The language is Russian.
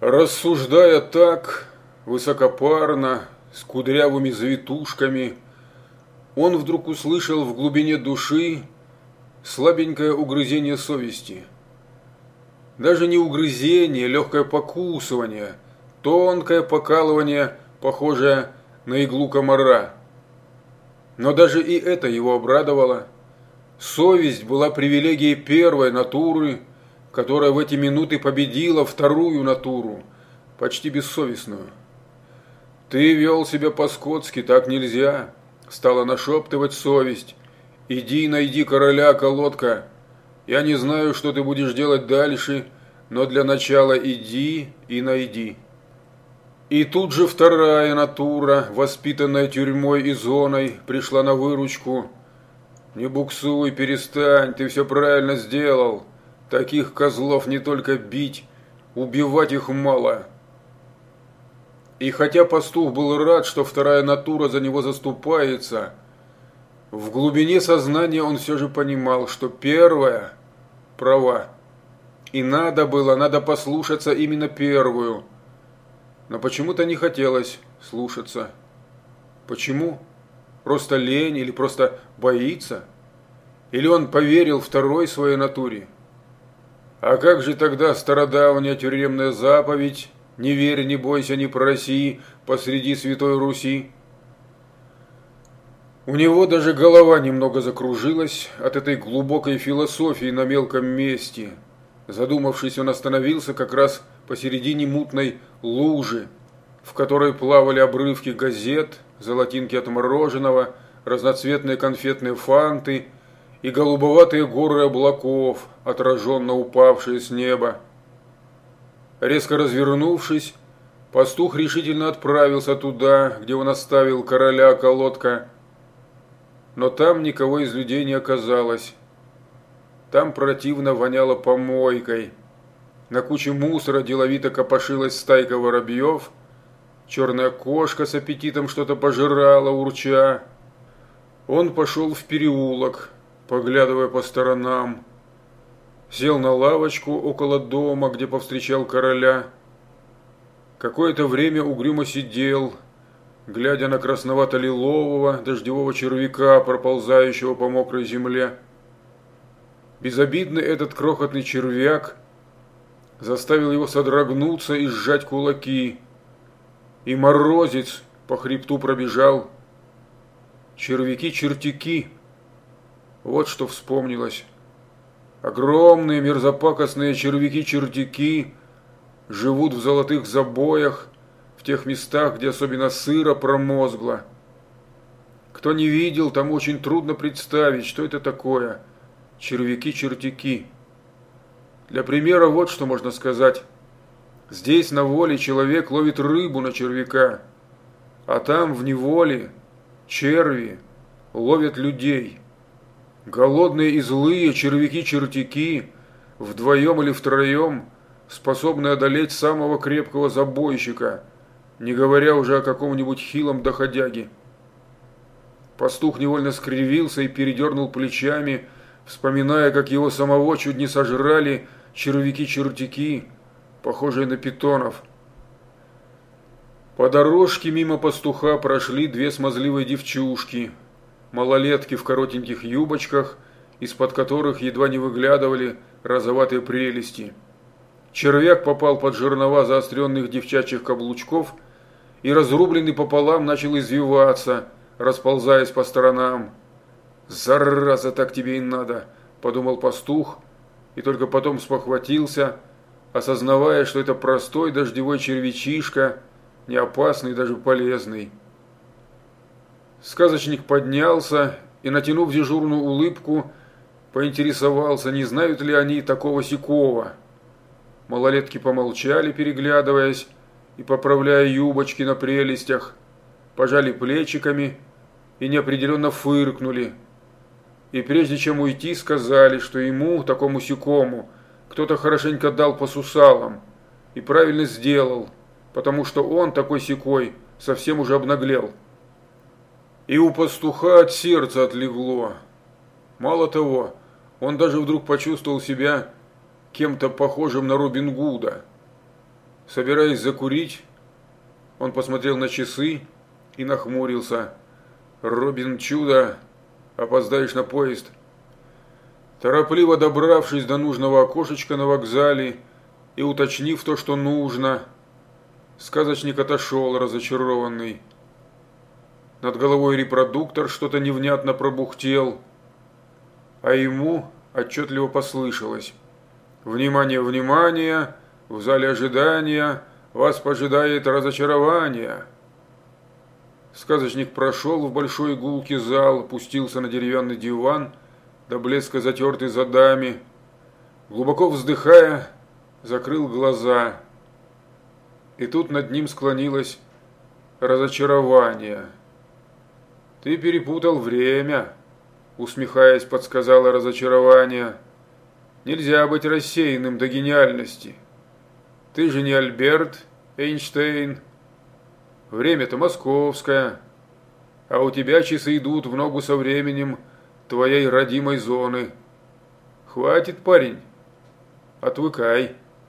Рассуждая так, высокопарно, с кудрявыми завитушками, он вдруг услышал в глубине души слабенькое угрызение совести. Даже не угрызение, легкое покусывание, тонкое покалывание, похожее на иглу комара. Но даже и это его обрадовало. Совесть была привилегией первой натуры, которая в эти минуты победила вторую натуру, почти бессовестную. «Ты вел себя по-скотски, так нельзя», – стала нашептывать совесть. «Иди найди короля, колодка. Я не знаю, что ты будешь делать дальше, но для начала иди и найди». И тут же вторая натура, воспитанная тюрьмой и зоной, пришла на выручку. «Не буксуй, перестань, ты все правильно сделал. Таких козлов не только бить, убивать их мало». И хотя пастух был рад, что вторая натура за него заступается, в глубине сознания он все же понимал, что первая права. И надо было, надо послушаться именно первую – но почему-то не хотелось слушаться. Почему? Просто лень или просто боится? Или он поверил второй своей натуре? А как же тогда стародавняя тюремная заповедь «Не верь, не бойся, не проси» посреди Святой Руси? У него даже голова немного закружилась от этой глубокой философии на мелком месте. Задумавшись, он остановился как раз посередине мутной лужи, в которой плавали обрывки газет, золотинки от мороженого, разноцветные конфетные фанты и голубоватые горы облаков, отраженно упавшие с неба. Резко развернувшись, пастух решительно отправился туда, где он оставил короля колодка. Но там никого из людей не оказалось. Там противно воняло помойкой – на куче мусора деловито копошилась стайка воробьев. Черная кошка с аппетитом что-то пожирала, урча. Он пошел в переулок, поглядывая по сторонам. Сел на лавочку около дома, где повстречал короля. Какое-то время угрюмо сидел, глядя на красновато-лилового дождевого червяка, проползающего по мокрой земле. Безобидный этот крохотный червяк – заставил его содрогнуться и сжать кулаки. И морозец по хребту пробежал. Червяки-чертяки. Вот что вспомнилось. Огромные мерзопакостные червяки-чертяки живут в золотых забоях, в тех местах, где особенно сыро промозгло. Кто не видел, там очень трудно представить, что это такое. Червяки-чертяки. Для примера вот что можно сказать. Здесь на воле человек ловит рыбу на червяка, а там в неволе черви ловят людей. Голодные и злые червяки-чертяки вдвоем или втроем способны одолеть самого крепкого забойщика, не говоря уже о каком-нибудь хилом доходяге. Пастух невольно скривился и передернул плечами, вспоминая, как его самого чуть не сожрали червяки-чертяки, похожие на питонов. По дорожке мимо пастуха прошли две смазливые девчушки, малолетки в коротеньких юбочках, из-под которых едва не выглядывали розоватые прелести. Червяк попал под жернова заостренных девчачьих каблучков и, разрубленный пополам, начал извиваться, расползаясь по сторонам. «Зараза, так тебе и надо!» – подумал пастух – и только потом спохватился, осознавая, что это простой дождевой червячишка, не опасный, даже полезный. Сказочник поднялся и, натянув дежурную улыбку, поинтересовался, не знают ли они такого сякого. Малолетки помолчали, переглядываясь и поправляя юбочки на прелестях, пожали плечиками и неопределенно фыркнули – и прежде чем уйти, сказали, что ему, такому сякому, кто-то хорошенько дал по сусалам и правильно сделал, потому что он, такой секой, совсем уже обнаглел. И у пастуха от сердца отлегло. Мало того, он даже вдруг почувствовал себя кем-то похожим на Робин Гуда. Собираясь закурить, он посмотрел на часы и нахмурился. «Робин Чудо, опоздаешь на поезд». Торопливо добравшись до нужного окошечка на вокзале и уточнив то, что нужно, сказочник отошел разочарованный. Над головой репродуктор что-то невнятно пробухтел, а ему отчетливо послышалось. «Внимание, внимание! В зале ожидания вас пожидает разочарование!» Сказочник прошел в большой гулкий зал, пустился на деревянный диван, до блеска затертый задами, глубоко вздыхая, закрыл глаза. И тут над ним склонилось разочарование. «Ты перепутал время», — усмехаясь, подсказала разочарование. «Нельзя быть рассеянным до гениальности. Ты же не Альберт Эйнштейн. Время-то московское, а у тебя часы идут в ногу со временем твоей родимой зоны. Хватит, парень, отвыкай».